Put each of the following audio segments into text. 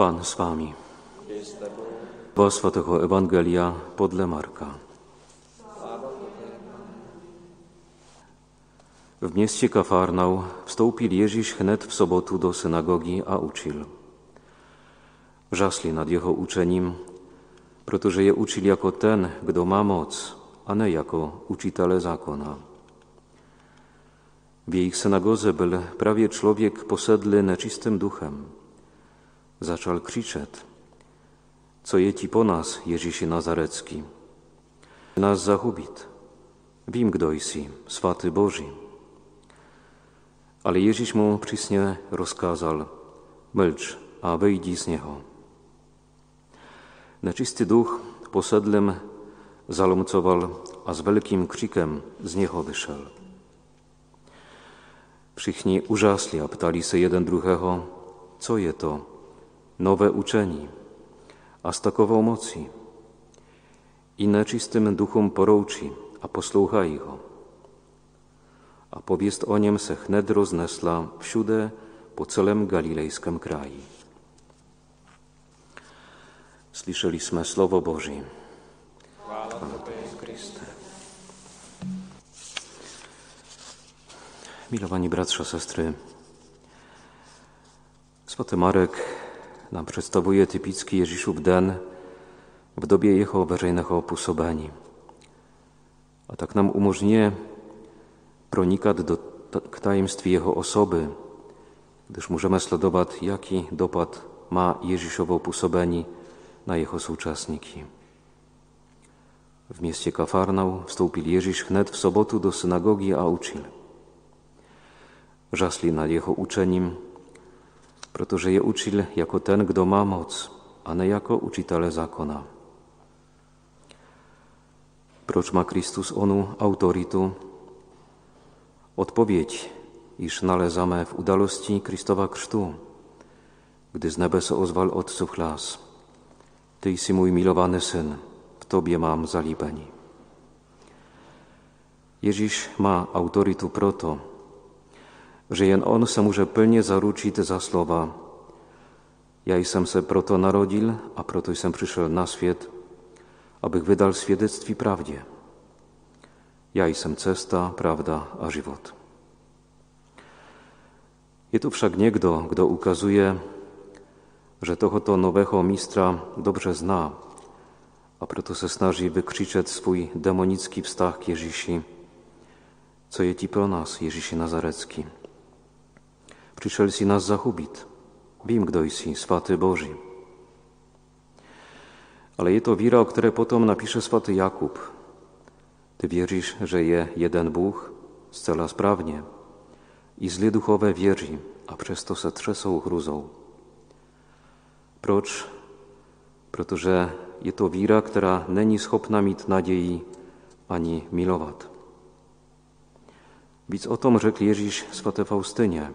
Pan z wami. Bo Świętego Ewangelia podle Marka. W mieście Kafarnał wstąpił Ježíš hned w sobotu do synagogi a uczył. Wrzasli nad jego uczeniem, protože je uczył jako ten, kto ma moc, a nie jako uczytele zakona. W ich synagodze był prawie człowiek posedly neczystym duchem. Zaczął krzyczeć, co je ci po nas, Ježíši Nazarecki? Nas zahubit. Wim gdojsi, swaty Boży. Ale Ježíš mu přísně rozkázal, mlč a wyjdź z niego. Neczysty duch posedlem zalomcował, a z wielkim krzykiem z niego wyszedł. Všichni užasli a ptali se jeden druhého, co je to, nowe uczeni, a z takową mocy. I neczystym duchom porouči a poslouchají ho. A powiest o niem se hned roznesla všude po celém galilejském kraji. Słyszeliśmy Słowo Boże. Chwała Tobie, Chryste. Milowani bratrze, sestry, Swaty Marek nam przedstawuje typicki Ježíšův den w dobie jeho veřejného působení. A tak nam umożňuje pronikat do, k tajemství jeho osoby, gdyż możemy śledować, jaki dopad ma Ježíšovo působení na jeho současníky. W mieście Kafarnał wstąpił Ježíš hned w sobotu do synagogi a uczył. Wrzasli nad jego uczeniem, protože je uczył jako ten, kto ma moc, a nie jako uczytele zakona. Proč ma Chrystus onu autoritu? Odpowiedź, iż nalezamy w udalości Chrystowa Krztu, gdy z nebesa ozwał Otców hlas. Ty jsi mój milowany Syn, w Tobie mam zalíbení. Ježíš ma autoritu proto, że jen On se może plnie zaruczyć za słowa Ja jestem se proto narodil, a proto jsem przyszedł na świat, abych wydal świadectwi prawdzie. Ja jestem cesta, prawda a żywot. Je tu wszak niekdo, kto ukazuje, że tohoto nowego mistrza dobrze zna, a proto se snaží wykrzyczeć swój demonicki wstach k Ježíši, co je ti pro nas, Ježíši Nazarecki. Si nas zachubit. Wiem, kto jsi, swaty Boży. Ale je to wira, o której potom napisze swaty Jakub. Ty wierzysz, że je jeden Bóg, scela sprawnie. I zli duchowe wierzy, a przez to se trzesą hruzą. Proč? Protože je to víra, která není schopna mít naději ani milovat. Víc o tom řekl Ježíš svaté Faustynie.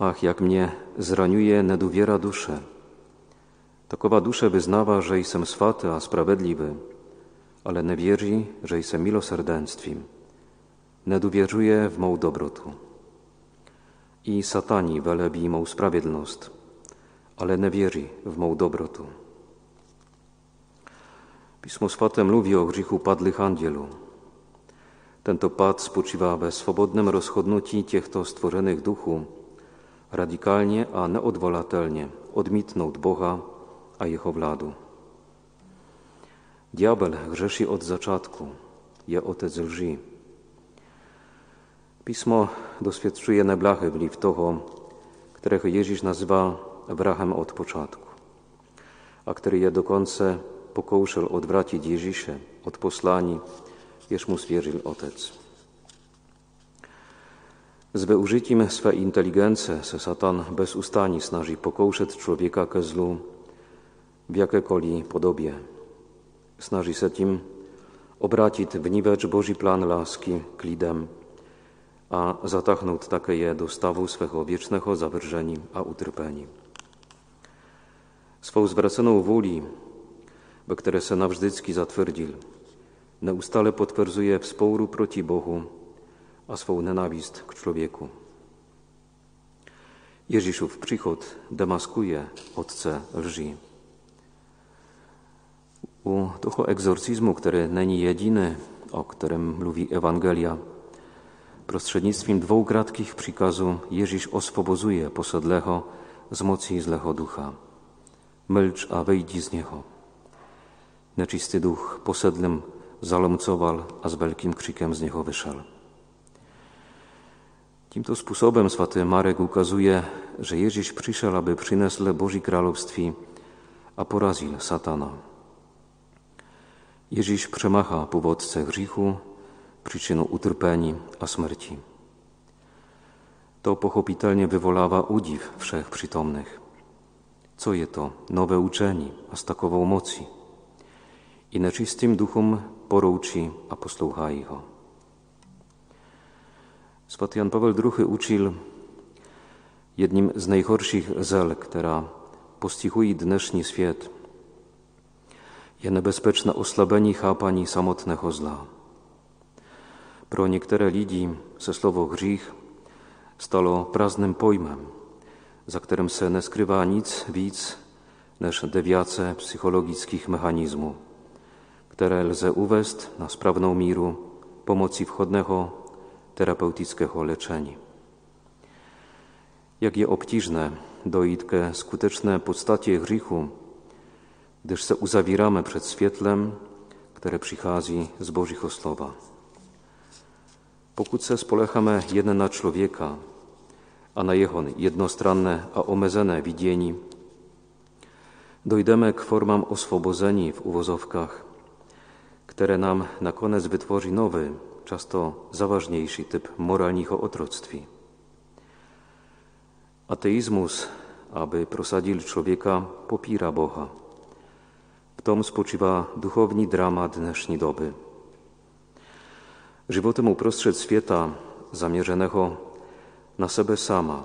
Ach, jak mnie zraniuje neduwiera duszę. Takowa duszę wyznawa, że jestem swaty, a sprawiedliwy, ale nie wierzy, że jestem miloserdęstwem. Nie dowierzuje w mą dobrotu. I satani welebi mą sprawiedlność, ale nie wierzy w mą dobrotu. Pismo Swatem mówi o grzechu padłych angielu. Tento pad spoczywa we swobodnym rozchodnuci těchto stworzonych duchu, radikalnie a neodvolatelnie odmítnout Boha a jeho vládu. Diabel grzeszy od zaczatku, je otec lži. Pismo doświadczuje neblachy wliw toho, którego Ježíš nazywa wrachem od początku, a który je dokonce pokoušel odwracić Ježíše od poslaní, jež mu svěřil Otec. Z wyużyciem swej inteligencji se Satan bez ustani snaży pokoušet człowieka ke zlu w jakékoliv podobie. Snaży se tím obrátit vníveč Boží plán lásky k lidem a zatachnout také je do stawu swego wiecznego zawrżenia a utrpení. Swą zwraconą woli, be które se navždycky zatwierdził, neustale potwierdzuje współru proti Bohu a swą nenawist k człowieku. Ježíšův příchod demaskuje otce lži. U toho exorcizmu, który není jedyny, o którym mówi Ewangelia, prostřednictvím dwóch kratkich przykazów Ježíš oswobozuje posedlego z mocy zlego ducha. Milcz, a wyjdź z niego. Neczysty duch posedlym zalomcował, a z wielkim krzykiem z niego wyszedł. Tímto způsobem svatý Marek ukazuje, że Ježíš přišel, aby přinesl Boží království a porazil satana. Ježíš przemacha původce hříchu, przyczyną utrpení a smrti. To pochopitelnie wywoława udziw wszech przytomnych. Co je to nowe uczeni, a z takową mocy? I neczystym duchom porouči a poslouchají ho. Svatý Jan Paweł II uczył jednym z najgorszych zel, która postihuje dnešní świat, je nebezpečné oslabení chápaní samotného zla. Pro některé lidi se slovo hřích stalo prázdnym pojmem, za którym se neskrywa nic víc než dewiace psychologickich mechanizmów, które lze uvést na sprawną míru pomocy wchodnego terapeutycznego leczenia. Jak je obciżne dojít ke skuteczne podstacie grzechu, gdyż se uzawieramy przed świetlem, które przychodzi z Bożego Słowa. Pokud se spolechamy jedne na człowieka, a na jeho jednostranne a omezene widzieni, dojdziemy k formam oswobodzeni w uwozowkach, które nam na koniec wytworzy nowy, często zaważniejszy typ moralnego otroctwi. Ateizmus, aby prosadził człowieka, popira Boha. W tom spoczywa duchowni dramat dnešní doby. Żywotem uprostřed świata zamierzonego na sebe sama,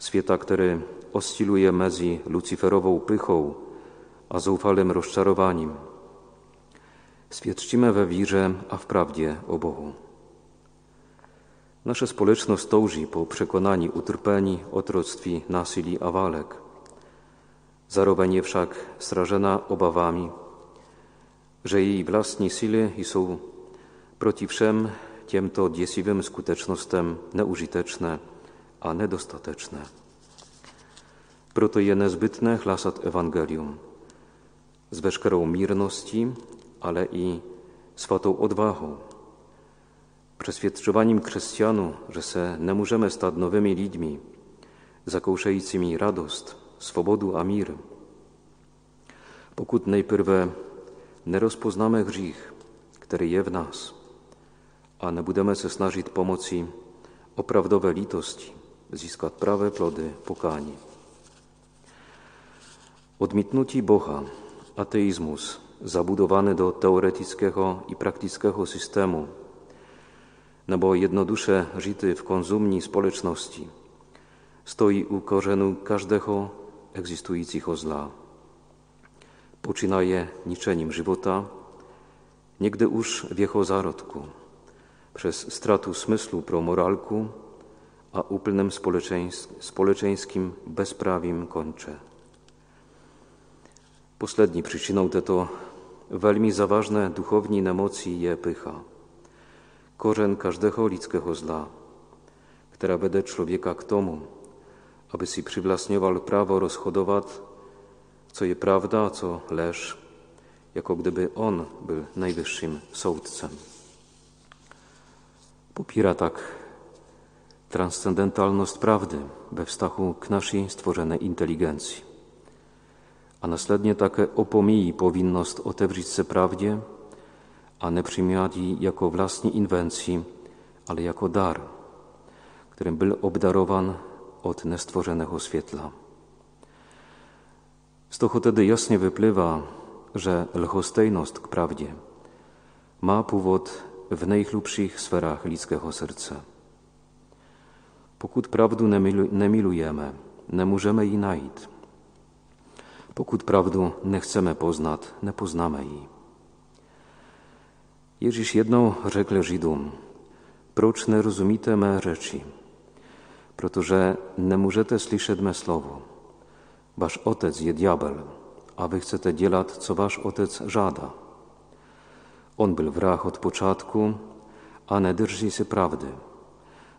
świata, który osciluje między luciferową pychą a zaufalym rozczarowaniem. Świadczymy we wirze, a w prawdzie o Bogu. Nasze społeczność touży po przekonaniu utrpeni, otroctwi, nasilí a walek. Zároveň je však srażena obawami, że jej własne sile są proti wszem těmto děsivým skutečnostem neužitečné a nedostatečné. Proto je nezbytné hlasat Evangelium z veškerou mírností, ale i svatą odwagą, przeświadczowaniem chrześcijanów, że se nie możemy stać nowymi ludźmi, radost, swobodu a mír. Pokud nejprve nerozpoznáme hřích, který je v nás, a nebudeme se snažit pomocí opravdové lítosti získat pravé plody pokání. Odmítnutí Boha, ateizmus, zabudowany do teoretycznego i praktycznego systemu, nebo jednodusze żyty w konzumni społeczności, stoi u korzenu każdego egzystującego zla. Poczynaje niczeniem żywota, niegdy już w jego zarodku, przez stratu smyslu pro moralku, a úplnym społeczeńskim bezprawiem kończy. Poslední przyczyną to zaważne duchowni nemocí je pycha. Korzeń każdego ludzkiego zla, która wede człowieka k tomu, aby si przywlastniował prawo rozhodować, co je prawda, a co leż, jako gdyby on był najwyższym sołtcem. Popiera tak transcendentalność prawdy we wstachu k naszej stworzonej inteligencji. A następnie takie opomíjí powinność otewrzyć se prawdzie, a nie przyjmować jako własnej inwencji, ale jako dar, którym był obdarowan od nestworzonego świetla. Z toho tedy jasnie wypływa, że lchostejność k prawdzie ma powód w najchlubszych sferach ludzkiego serca. Pokud prawdu nie milujemy, nie możemy jej najít. Pokud prawdu nie chcemy poznać, nie poznamy jej. Ježíš jednou řekl Židům, proč nerozumíte mé řeči? protože nemůžete slyšet mé slovo. Váš otec je diabel a vy chcete dělat, co váš otec žádá. On byl vrah od počátku a nedrží si prawdy,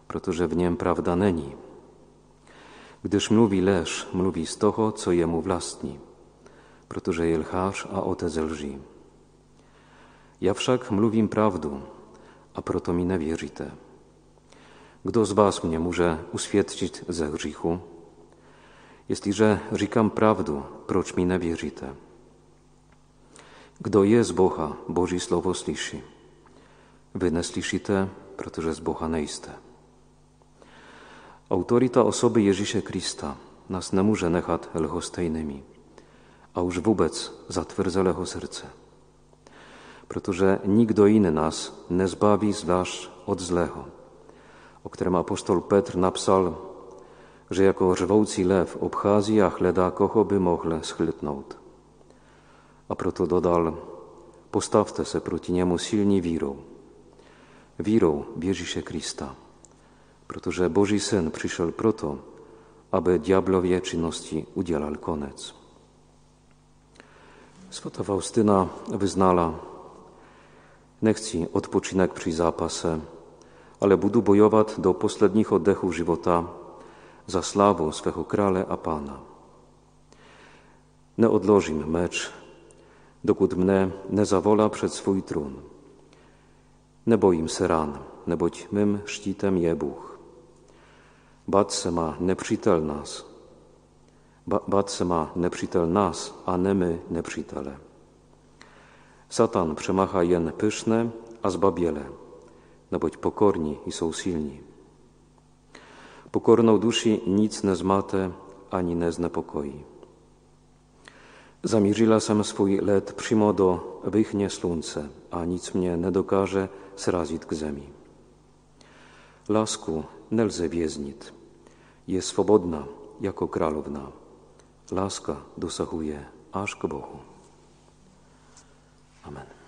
protože v něm prawda není. Gdyż mówi leż, mówi z toho, co jemu vlastni, protože je lhář a otec lži. Ja však mluvím prawdu, a proto mi nevěříte. Kdo z was mnie może uświadczyć ze grzechu? Jestliże říkam prawdu, proč mi nevěříte? Kdo je z Boha, Boží slovo slyší. Nie słyszycie, protože z Boha nejste. Autorita osoby Ježíše Krista nas nie może nechat lhostejnymi, a już wobec zatwierdza leho serce. Protože nikdo nas nie zbawi zwłaszcza od zlego, o którym apostol Petr napisał, że jako rżwący lew obchází a chleda koho by mohl schlytnout. A proto dodal, postawte se proti niemu silni wírou. Wírou w Ježíše Krista, protože Boží Syn przyszedł proto, aby diablowie czynności udzielał konec. Swata Faustyna wyznala, nie chci odpoczynek przy zapase, ale budu bojovat do posledních oddechów života za slávu svého krále a pána. Neodložím meč, dokud mne nezavola před svůj trůn. Nebojím se rán, neboť mým štítem je. Se má nepřítel nás. Ba má nepřítel nás, a ne my nepřítele. Satan przemacha jen pyszne, a zbabiele, neboť pokorni i są silni. Pokorną duši nic nie zmate, ani nie znepokoi. Zamierzyła sam swój let przymo do wychnie slunce, a nic mnie nie dokaże srazit k zemi. Lasku nelze wieznit, jest swobodna jako kralowna. Laska dosahuje aż k Bohu. Amen.